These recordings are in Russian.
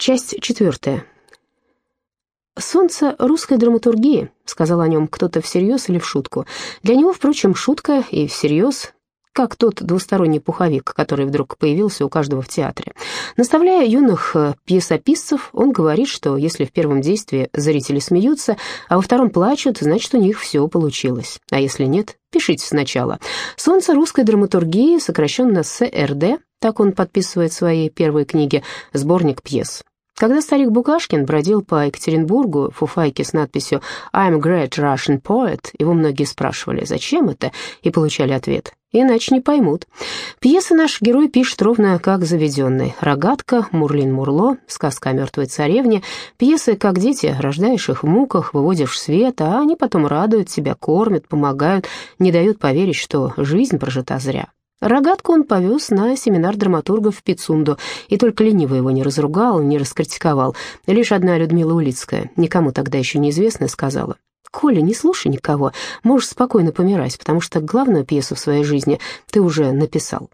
Часть четвертая. «Солнце русской драматургии», — сказал о нем кто-то всерьез или в шутку. Для него, впрочем, шутка и всерьез как тот двусторонний пуховик, который вдруг появился у каждого в театре. Наставляя юных э, пьесописцев, он говорит, что если в первом действии зрители смеются, а во втором плачут, значит, у них все получилось. А если нет, пишите сначала. «Солнце русской драматургии», сокращенно СРД, так он подписывает свои первые книги, сборник пьес. Когда старик Букашкин бродил по Екатеринбургу в фуфайке с надписью «I'm great Russian poet», его многие спрашивали, зачем это, и получали ответ «иначе не поймут». Пьесы наш герой пишет ровно как заведенный. «Рогатка», «Мурлин-Мурло», «Сказка о мертвой царевне», пьесы как дети, рождаешь их в муках, выводишь в свет, а они потом радуют себя, кормят, помогают, не дают поверить, что жизнь прожита зря. Рогатку он повез на семинар драматургов в Пицунду, и только лениво его не разругал, не раскритиковал. Лишь одна Людмила Улицкая, никому тогда еще неизвестная, сказала, «Коля, не слушай никого, можешь спокойно помирать, потому что главную пьесу в своей жизни ты уже написал».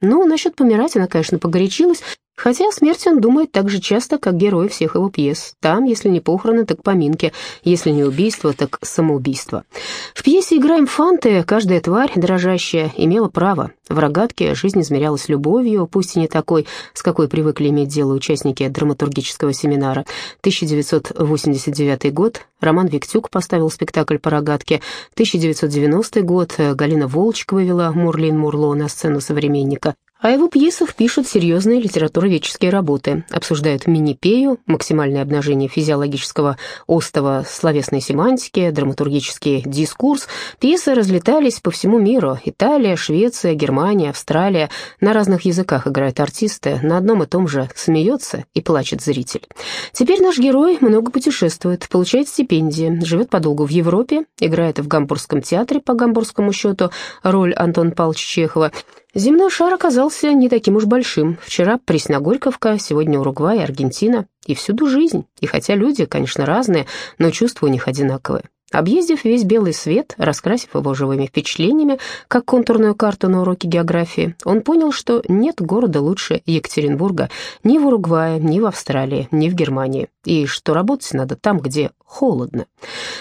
Ну, насчет помирать она, конечно, погорячилась, Хотя о смерти он думает так же часто, как герой всех его пьес. Там, если не похороны, так поминки, если не убийство, так самоубийство. В пьесе «Игра инфанты» каждая тварь, дрожащая, имела право. В «Рогатке» жизнь измерялась любовью, пусть и не такой, с какой привыкли иметь дело участники драматургического семинара. 1989 год. Роман Виктюк поставил спектакль по «Рогатке». 1990 год. Галина Волчкова вела Мурлин Мурло на сцену современника. О его пьесах пишут серьезные литературоведческие работы, обсуждают минипею, максимальное обнажение физиологического остова словесной семантики, драматургический дискурс. Пьесы разлетались по всему миру. Италия, Швеция, Германия, Австралия. На разных языках играют артисты, на одном и том же смеется и плачет зритель. Теперь наш герой много путешествует, получает стипендии, живет подолгу в Европе, играет в Гамбургском театре по гамбургскому счету роль Антона Павловича Чехова, Земной шар оказался не таким уж большим. Вчера Пресногорьковка, сегодня Уругвай, Аргентина. И всюду жизнь. И хотя люди, конечно, разные, но чувства у них одинаковые. Объездив весь белый свет, раскрасив его живыми впечатлениями, как контурную карту на уроке географии, он понял, что нет города лучше Екатеринбурга ни в Уругвае, ни в Австралии, ни в Германии, и что работать надо там, где холодно.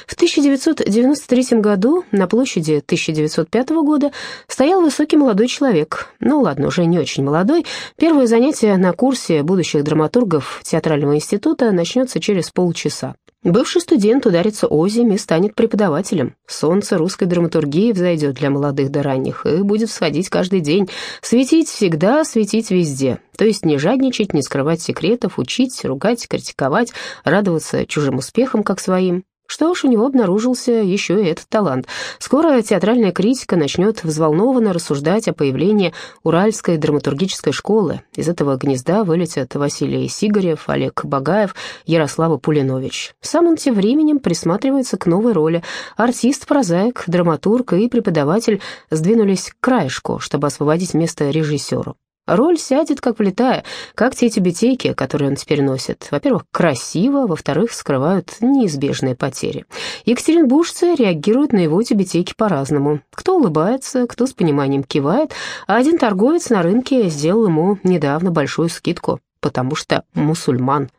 В 1993 году на площади 1905 года стоял высокий молодой человек, ну ладно, уже не очень молодой, первое занятие на курсе будущих драматургов театрального института начнется через полчаса. Бывший студент ударится озимь и станет преподавателем. Солнце русской драматургии взойдет для молодых до ранних и будет всходить каждый день. Светить всегда, светить везде. То есть не жадничать, не скрывать секретов, учить, ругать, критиковать, радоваться чужим успехам, как своим. Что ж, у него обнаружился еще и этот талант. Скоро театральная критика начнет взволнованно рассуждать о появлении Уральской драматургической школы. Из этого гнезда вылетят Василий Сигарев, Олег Багаев, Ярослава Пулинович. Сам он тем временем присматривается к новой роли. Артист, прозаик, драматург и преподаватель сдвинулись к краешку, чтобы освободить место режиссеру. Роль сядет как влетая, как те тюбетейки, которые он теперь носит. Во-первых, красиво, во-вторых, скрывают неизбежные потери. Екатеринбуржцы реагируют на его тюбетейки по-разному. Кто улыбается, кто с пониманием кивает, а один торговец на рынке сделал ему недавно большую скидку, потому что мусульман.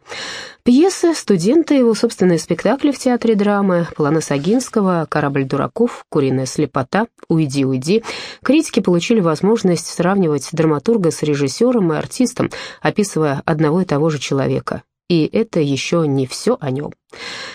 Пьесы, студенты, его собственные спектакли в театре драмы, планы Сагинского, «Корабль дураков», «Куриная слепота», «Уйди, уйди». Критики получили возможность сравнивать драматурга с режиссером и артистом, описывая одного и того же человека. И это еще не все о нем.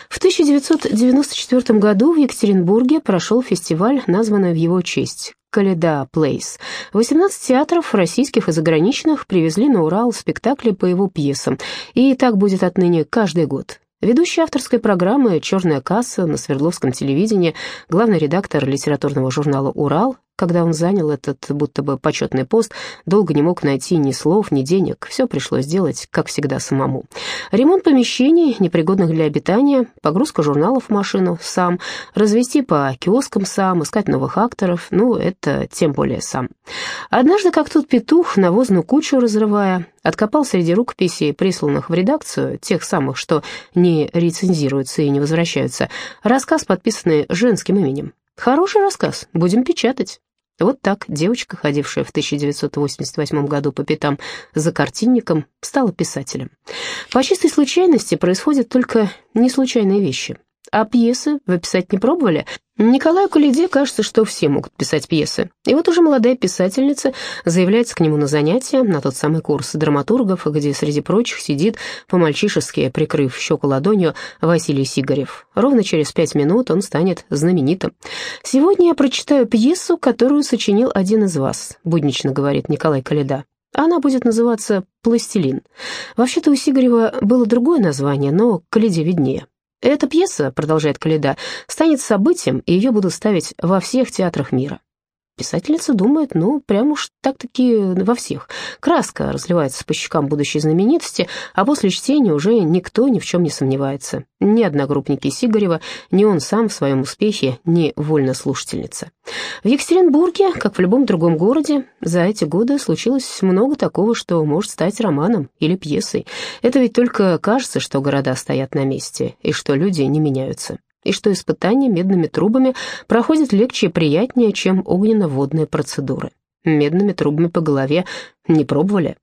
В 1994 году в Екатеринбурге прошел фестиваль, названный в его честь Каледа Плейс. 18 театров, российских и заграничных, привезли на Урал спектакли по его пьесам, и так будет отныне каждый год. Ведущий авторской программы «Черная касса» на Свердловском телевидении, главный редактор литературного журнала «Урал» Когда он занял этот будто бы почетный пост, долго не мог найти ни слов, ни денег. Все пришлось делать, как всегда, самому. Ремонт помещений, непригодных для обитания, погрузка журналов в машину сам, развести по киоскам сам, искать новых акторов, ну, это тем более сам. Однажды, как тут петух, навозную кучу разрывая, откопал среди рукописей, присланных в редакцию, тех самых, что не рецензируются и не возвращаются, рассказ, подписанный женским именем. Хороший рассказ, будем печатать. Вот так девочка, ходившая в 1988 году по пятам за картинником, стала писателем. По чистой случайности происходят только неслучайные вещи. А пьесы вы писать не пробовали? Николаю Кулиде кажется, что все могут писать пьесы. И вот уже молодая писательница заявляется к нему на занятия, на тот самый курс драматургов, где среди прочих сидит, по-мальчишески прикрыв щеку ладонью, Василий Сигарев. Ровно через пять минут он станет знаменитым. «Сегодня я прочитаю пьесу, которую сочинил один из вас», — буднично говорит Николай Каледа. Она будет называться «Пластилин». Вообще-то у Сигарева было другое название, но Каледе виднее. Эта пьеса, продолжает Каледа, станет событием, и ее будут ставить во всех театрах мира. Писательница думает, ну, прям уж так-таки во всех. Краска разливается по щекам будущей знаменитости, а после чтения уже никто ни в чем не сомневается. Ни одногруппники Сигарева, ни он сам в своем успехе, ни вольнослушательница. В Екатеринбурге, как в любом другом городе, за эти годы случилось много такого, что может стать романом или пьесой. Это ведь только кажется, что города стоят на месте, и что люди не меняются и что испытания медными трубами проходят легче и приятнее, чем огненно-водные процедуры. Медными трубами по голове не пробовали.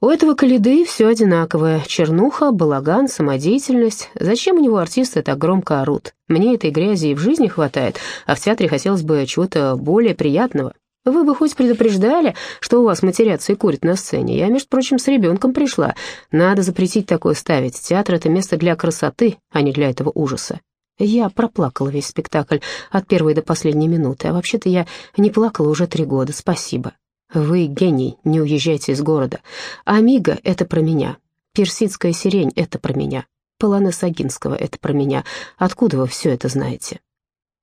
У этого Калиды все одинаковое. Чернуха, балаган, самодеятельность. Зачем у него артисты так громко орут? Мне этой грязи и в жизни хватает, а в театре хотелось бы чего-то более приятного. Вы бы хоть предупреждали, что у вас матерятся и курят на сцене. Я, между прочим, с ребенком пришла. Надо запретить такое ставить. Театр — это место для красоты, а не для этого ужаса. Я проплакала весь спектакль от первой до последней минуты, а вообще-то я не плакала уже три года, спасибо. Вы гений, не уезжайте из города. Амиго — это про меня. Персидская сирень — это про меня. Полонез Агинского — это про меня. Откуда вы все это знаете?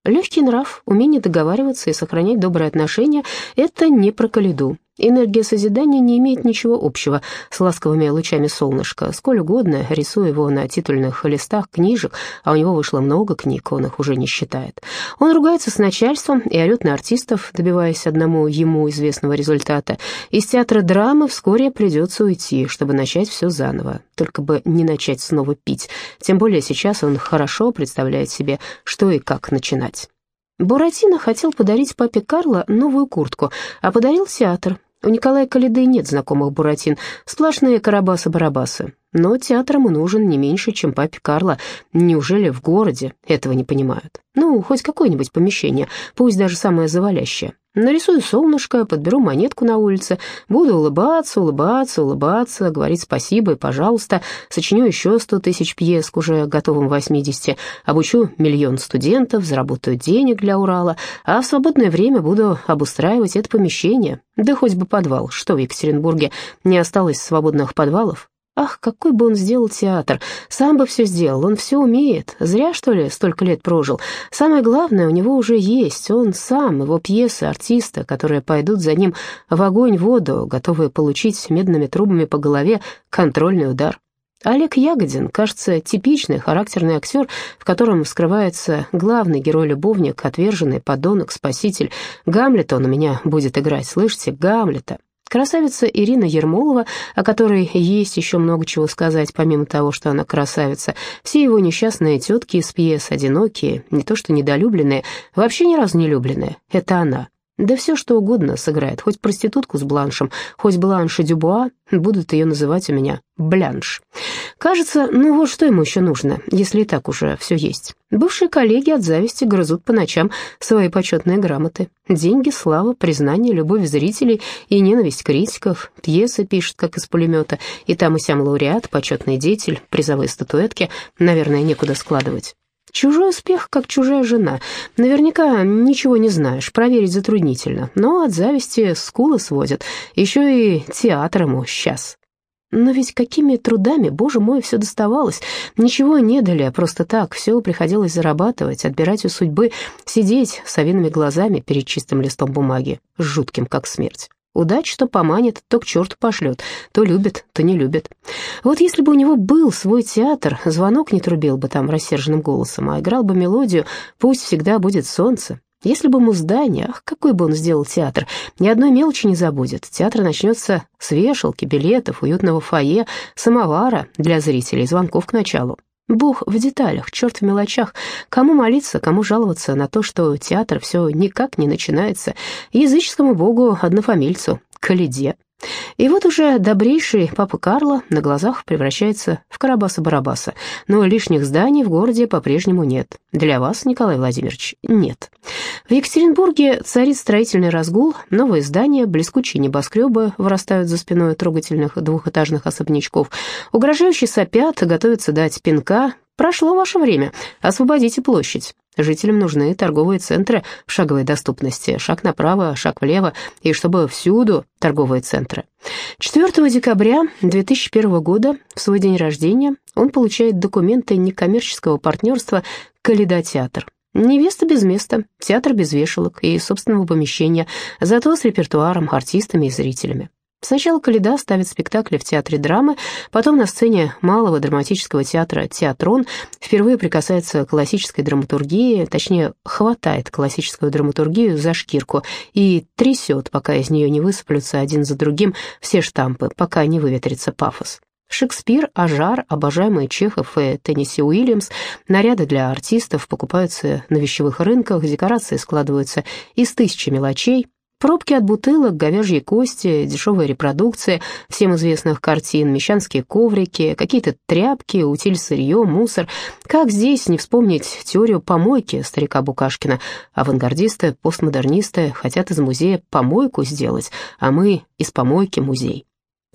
Легкий нрав, умение договариваться и сохранять добрые отношения — это не про Калиду. Энергия созидания не имеет ничего общего с ласковыми лучами солнышка. Сколь угодно, рисуя его на титульных листах книжек, а у него вышло много книг, он их уже не считает. Он ругается с начальством и орет на артистов, добиваясь одному ему известного результата. Из театра драмы вскоре придется уйти, чтобы начать все заново, только бы не начать снова пить. Тем более сейчас он хорошо представляет себе, что и как начинать. Буратино хотел подарить папе Карло новую куртку, а подарил театр. У Николая Калиды нет знакомых Буратин, сплошные карабасы-барабасы. Но театр ему нужен не меньше, чем папе Карло. Неужели в городе этого не понимают? Ну, хоть какое-нибудь помещение, пусть даже самое завалящее. Нарисую солнышко, подберу монетку на улице, буду улыбаться, улыбаться, улыбаться, говорить спасибо и пожалуйста, сочиню еще сто тысяч пьес к уже готовым 80, обучу миллион студентов, заработаю денег для Урала, а в свободное время буду обустраивать это помещение, да хоть бы подвал, что в Екатеринбурге. Не осталось свободных подвалов, Ах, какой бы он сделал театр! Сам бы все сделал, он все умеет. Зря, что ли, столько лет прожил. Самое главное, у него уже есть. Он сам, его пьесы, артисты, которые пойдут за ним в огонь-воду, готовые получить медными трубами по голове контрольный удар. Олег Ягодин, кажется, типичный характерный актер, в котором скрывается главный герой-любовник, отверженный подонок, спаситель. Гамлета он у меня будет играть, слышите, Гамлета. Красавица Ирина Ермолова, о которой есть еще много чего сказать, помимо того, что она красавица, все его несчастные тетки из пьес, одинокие, не то что недолюбленные, вообще ни разу не любленные, это она. Да все что угодно сыграет, хоть проститутку с бланшем, хоть бланш и дюбуа, будут ее называть у меня блянш. Кажется, ну вот что ему еще нужно, если и так уже все есть. Бывшие коллеги от зависти грызут по ночам свои почетные грамоты. Деньги, слава, признание, любовь зрителей и ненависть критиков. Пьесы пишет, как из пулемета, и там и сям лауреат, почетный деятель, призовые статуэтки, наверное, некуда складывать. Чужой успех, как чужая жена. Наверняка ничего не знаешь, проверить затруднительно. Но от зависти скулы сводят. Еще и театр ему сейчас. Но ведь какими трудами, боже мой, все доставалось. Ничего не дали, а просто так. Все приходилось зарабатывать, отбирать у судьбы, сидеть с овинными глазами перед чистым листом бумаги, жутким, как смерть. Удача то поманит, то к черту пошлет, то любит, то не любит. Вот если бы у него был свой театр, звонок не трубил бы там рассерженным голосом, а играл бы мелодию «Пусть всегда будет солнце». Если бы ему здание, ах, какой бы он сделал театр, ни одной мелочи не забудет. Театр начнется с вешалки, билетов, уютного фойе, самовара для зрителей, звонков к началу. Бог в деталях, черт в мелочах. Кому молиться, кому жаловаться на то, что театр все никак не начинается. Языческому богу однофамильцу, Каледе. И вот уже добрейший папа Карло на глазах превращается в Карабаса-Барабаса, но лишних зданий в городе по-прежнему нет. Для вас, Николай Владимирович, нет. В Екатеринбурге царит строительный разгул, новые здания, блескучие небоскребы вырастают за спиной трогательных двухэтажных особнячков, угрожающие сопят, готовятся дать пинка, Прошло ваше время. Освободите площадь. Жителям нужны торговые центры в шаговой доступности. Шаг направо, шаг влево, и чтобы всюду торговые центры. 4 декабря 2001 года, в свой день рождения, он получает документы некоммерческого партнерства «Калейдотеатр». Невеста без места, театр без вешалок и собственного помещения, зато с репертуаром, артистами и зрителями. Сначала Каледа ставит спектакли в театре драмы, потом на сцене малого драматического театра «Театрон» впервые прикасается к классической драматургии, точнее, хватает классическую драматургию за шкирку и трясет, пока из нее не высыплются один за другим все штампы, пока не выветрится пафос. Шекспир, Ажар, обожаемый Чехов и Тенниси Уильямс, наряды для артистов покупаются на вещевых рынках, декорации складываются из тысячи мелочей, Пробки от бутылок, говяжьи кости, дешевая репродукция всем известных картин, мещанские коврики, какие-то тряпки, утиль сырье, мусор. Как здесь не вспомнить теорию помойки старика Букашкина? Авангардисты, постмодернисты хотят из музея помойку сделать, а мы из помойки музей.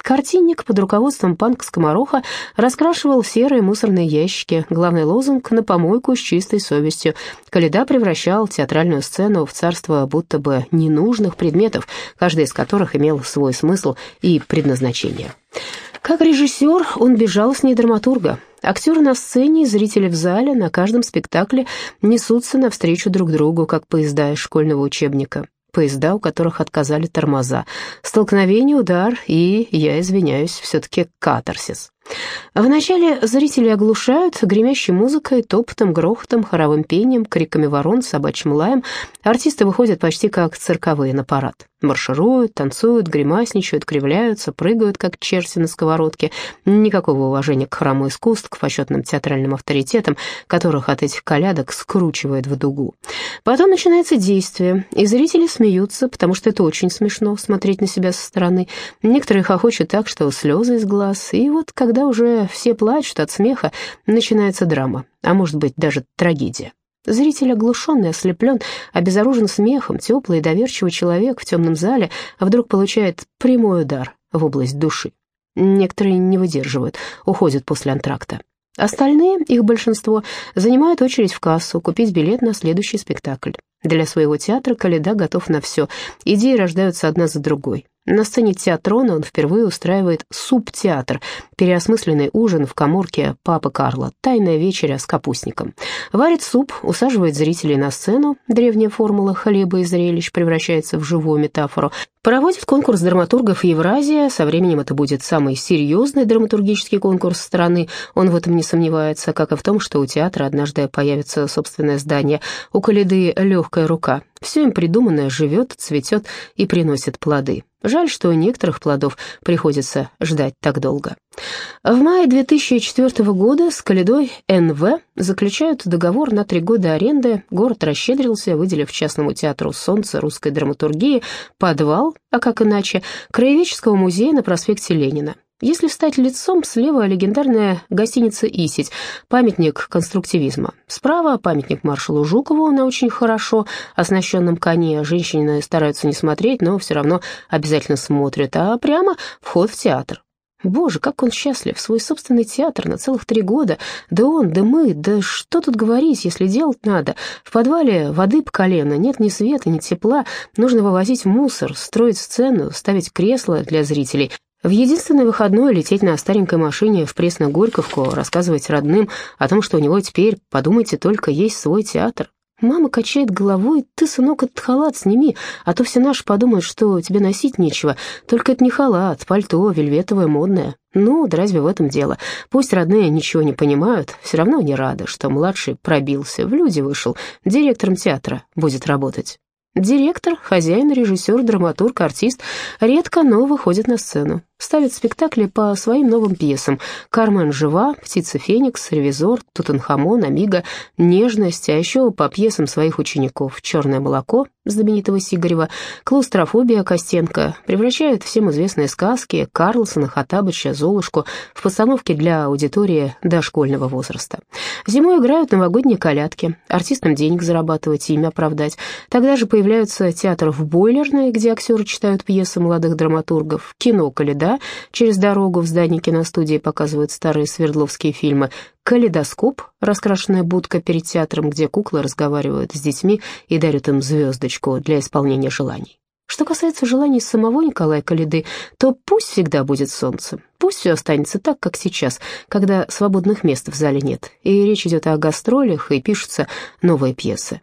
Картинник под руководством панк Скомороха раскрашивал серые мусорные ящики. Главный лозунг «На помойку с чистой совестью». Каледа превращал театральную сцену в царство будто бы ненужных предметов, каждый из которых имел свой смысл и предназначение. Как режиссер он бежал с ней драматурга. Актеры на сцене и зрители в зале на каждом спектакле несутся навстречу друг другу, как поезда из школьного учебника поезда, у которых отказали тормоза. Столкновение, удар и, я извиняюсь, все-таки катарсис. Вначале зрители оглушают гремящей музыкой, топотом, грохотом, хоровым пением, криками ворон, собачьим лаем. Артисты выходят почти как цирковые на парад. Маршируют, танцуют, гримасничают, кривляются, прыгают, как черти на сковородке. Никакого уважения к храму искусств, к почетным театральным авторитетам, которых от этих колядок скручивает в дугу. Потом начинается действие, и зрители смеются, потому что это очень смешно смотреть на себя со стороны. Некоторые хохочут так, что слезы из глаз. И вот когда уже все плачут от смеха, начинается драма, а может быть даже трагедия. Зритель оглушенный, ослеплен, обезоружен смехом, теплый и доверчивый человек в темном зале вдруг получает прямой удар в область души. Некоторые не выдерживают, уходят после антракта. Остальные, их большинство, занимают очередь в кассу, купить билет на следующий спектакль. Для своего театра Каледа готов на все. Идеи рождаются одна за другой. На сцене театрона он впервые устраивает суп-театр, переосмысленный ужин в коморке папы Карла, тайная вечеря с капустником. Варит суп, усаживает зрителей на сцену, древняя формула хлеба и зрелищ превращается в живую метафору, проводит конкурс драматургов Евразия, со временем это будет самый серьезный драматургический конкурс страны, он в этом не сомневается, как и в том, что у театра однажды появится собственное здание, у Каледы легкая рука, все им придуманное живет, цветет и приносит плоды. Жаль, что некоторых плодов приходится ждать так долго. В мае 2004 года с Каледой НВ заключают договор на три года аренды. Город расщедрился, выделив частному театру «Солнце» русской драматургии подвал, а как иначе, краеведческого музея на проспекте Ленина. Если встать лицом, слева легендарная гостиница «Исить», памятник конструктивизма. Справа памятник маршалу Жукову на очень хорошо оснащенном коне. Женщины стараются не смотреть, но все равно обязательно смотрят. А прямо вход в театр. Боже, как он счастлив, свой собственный театр на целых три года. Да он, да мы, да что тут говорить, если делать надо. В подвале воды по колено, нет ни света, ни тепла. Нужно вывозить мусор, строить сцену, ставить кресла для зрителей. В единственный выходной лететь на старенькой машине в Пресно-Горьковку, рассказывать родным о том, что у него теперь, подумайте только, есть свой театр. Мама качает головой, ты, сынок, этот халат сними, а то все наши подумают, что тебе носить нечего. Только это не халат, пальто, вельветовое, модное. Ну, да разве в этом дело? Пусть родные ничего не понимают, все равно они рады, что младший пробился, в люди вышел, директором театра будет работать. Директор, хозяин, режиссер, драматург, артист редко, но выходит на сцену. Ставит спектакли по своим новым пьесам. «Кармен жива», «Птица Феникс», «Ревизор», «Тутанхамон», «Амиго», «Нежность», а еще по пьесам своих учеников «Черное молоко», знаменитого Сигарева, клаустрофобия Костенко превращают всем известные сказки Карлсона, Хатабыча, Золушку в постановки для аудитории дошкольного возраста. Зимой играют новогодние колядки, артистам денег зарабатывать, имя оправдать. Тогда же появляются театры в Бойлерной, где актеры читают пьесы молодых драматургов, кино «Каледа», через дорогу в здании киностудии показывают старые свердловские фильмы, калейдоскоп, раскрашенная будка перед театром, где куклы разговаривают с детьми и дарят им звездочку для исполнения желаний. Что касается желаний самого Николая Калиды, то пусть всегда будет солнце, пусть все останется так, как сейчас, когда свободных мест в зале нет, и речь идет о гастролях, и пишутся новые пьесы.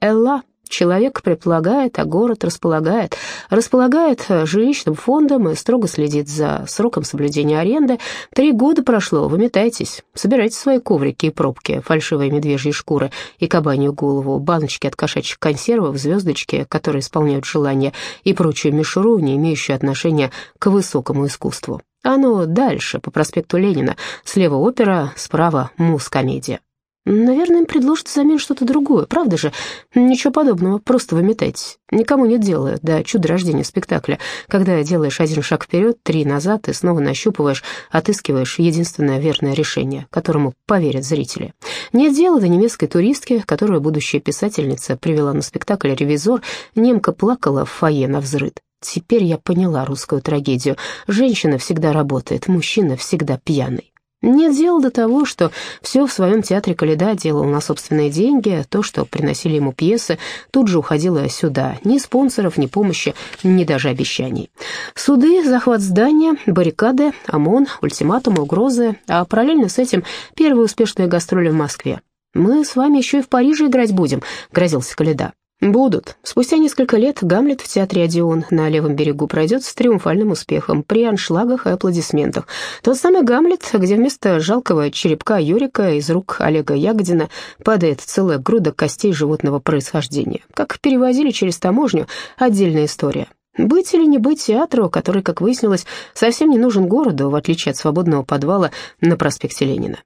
«Элла» Человек предполагает, а город располагает. Располагает э, жилищным фондом и строго следит за сроком соблюдения аренды. Три года прошло, выметайтесь. Собирайте свои коврики и пробки, фальшивые медвежьи шкуры и кабанью голову, баночки от кошачьих консервов, звездочки, которые исполняют желания, и прочую мишуру, не имеющую отношения к высокому искусству. Оно дальше, по проспекту Ленина. Слева опера, справа муз-комедия. Наверное, им предложат взамен что-то другое, правда же? Ничего подобного, просто выметайтесь. Никому нет дела до чуда рождения спектакля, когда делаешь один шаг вперед, три назад и снова нащупываешь, отыскиваешь единственное верное решение, которому поверят зрители. Нет дела до немецкой туристки, которую будущая писательница привела на спектакль «Ревизор», немка плакала в фойе на взрыд. Теперь я поняла русскую трагедию. Женщина всегда работает, мужчина всегда пьяный. Нет дела до того, что все в своем театре Каледа делал на собственные деньги, то, что приносили ему пьесы, тут же уходило сюда. Ни спонсоров, ни помощи, ни даже обещаний. Суды, захват здания, баррикады, ОМОН, ультиматумы, угрозы, а параллельно с этим первые успешные гастроли в Москве. «Мы с вами еще и в Париже играть будем», — грозился Каледа. Будут. Спустя несколько лет Гамлет в театре «Одион» на левом берегу пройдет с триумфальным успехом, при аншлагах и аплодисментах. Тот самый Гамлет, где вместо жалкого черепка Юрика из рук Олега Ягодина падает целая груда костей животного происхождения. Как перевозили через таможню, отдельная история. Быть или не быть театру, который, как выяснилось, совсем не нужен городу, в отличие от свободного подвала на проспекте Ленина.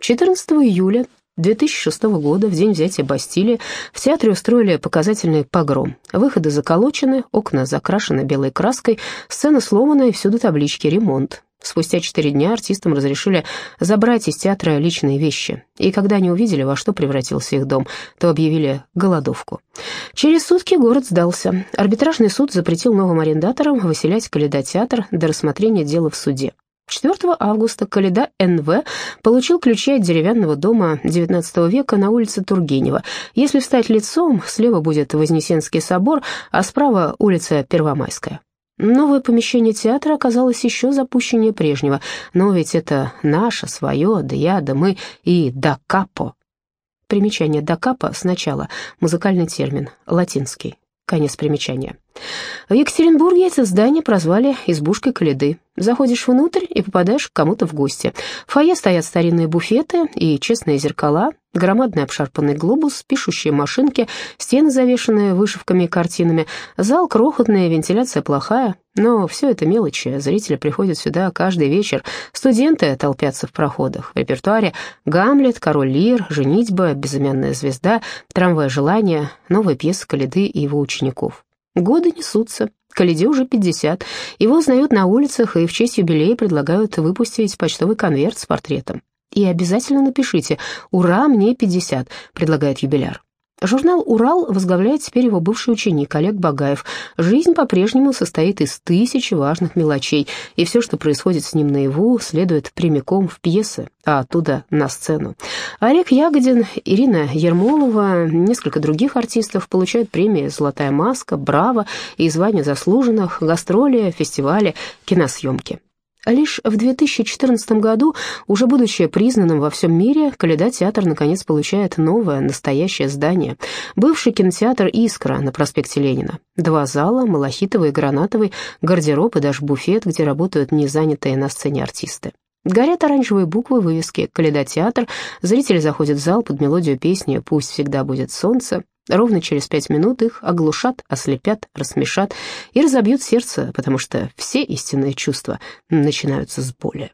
14 июля 2006 года, в день взятия Бастилии, в театре устроили показательный погром. Выходы заколочены, окна закрашены белой краской, сцена сломана и всюду таблички «Ремонт». Спустя четыре дня артистам разрешили забрать из театра личные вещи, и когда они увидели, во что превратился их дом, то объявили голодовку. Через сутки город сдался. Арбитражный суд запретил новым арендаторам выселять Каледа-театр до рассмотрения дела в суде. 4 августа Каледа Н.В. получил ключи от деревянного дома XIX века на улице Тургенева. Если встать лицом, слева будет Вознесенский собор, а справа улица Первомайская. Новое помещение театра оказалось еще запущеннее прежнего, но ведь это наше, свое, да я, да мы и да капо. Примечание «да капо» сначала, музыкальный термин, латинский, конец примечания. В Екатеринбурге это здание прозвали «избушкой Каледы». Заходишь внутрь и попадаешь к кому-то в гости. В фойе стоят старинные буфеты и честные зеркала, громадный обшарпанный глобус, пишущие машинки, стены, завешенные вышивками и картинами, зал крохотный, вентиляция плохая, но все это мелочи, зрители приходят сюда каждый вечер, студенты толпятся в проходах, в репертуаре «Гамлет», «Король Лир», «Женитьба», «Безымянная звезда», «Трамвай желания», новые пьесы Каледы и его учеников. Годы несутся, Каледе уже 50. Его узнают на улицах и в честь юбилея предлагают выпустить почтовый конверт с портретом. «И обязательно напишите «Ура, мне 50», — предлагает юбиляр. Журнал «Урал» возглавляет теперь его бывший ученик Олег Багаев. Жизнь по-прежнему состоит из тысячи важных мелочей, и все, что происходит с ним наяву, следует прямиком в пьесы, а оттуда на сцену. Олег Ягодин, Ирина Ермолова, несколько других артистов получают премии «Золотая маска», «Браво» и звания заслуженных, гастроли, фестивали, киносъемки. Лишь в 2014 году, уже будучи признанным во всем мире, Каледа-театр наконец получает новое, настоящее здание. Бывший кинотеатр «Искра» на проспекте Ленина. Два зала, малахитовый гранатовый, гардероб и даже буфет, где работают незанятые на сцене артисты. Горят оранжевые буквы вывески «Каледа-театр», зрители заходят в зал под мелодию песни «Пусть всегда будет солнце», Ровно через пять минут их оглушат, ослепят, рассмешат и разобьют сердце, потому что все истинные чувства начинаются с боли.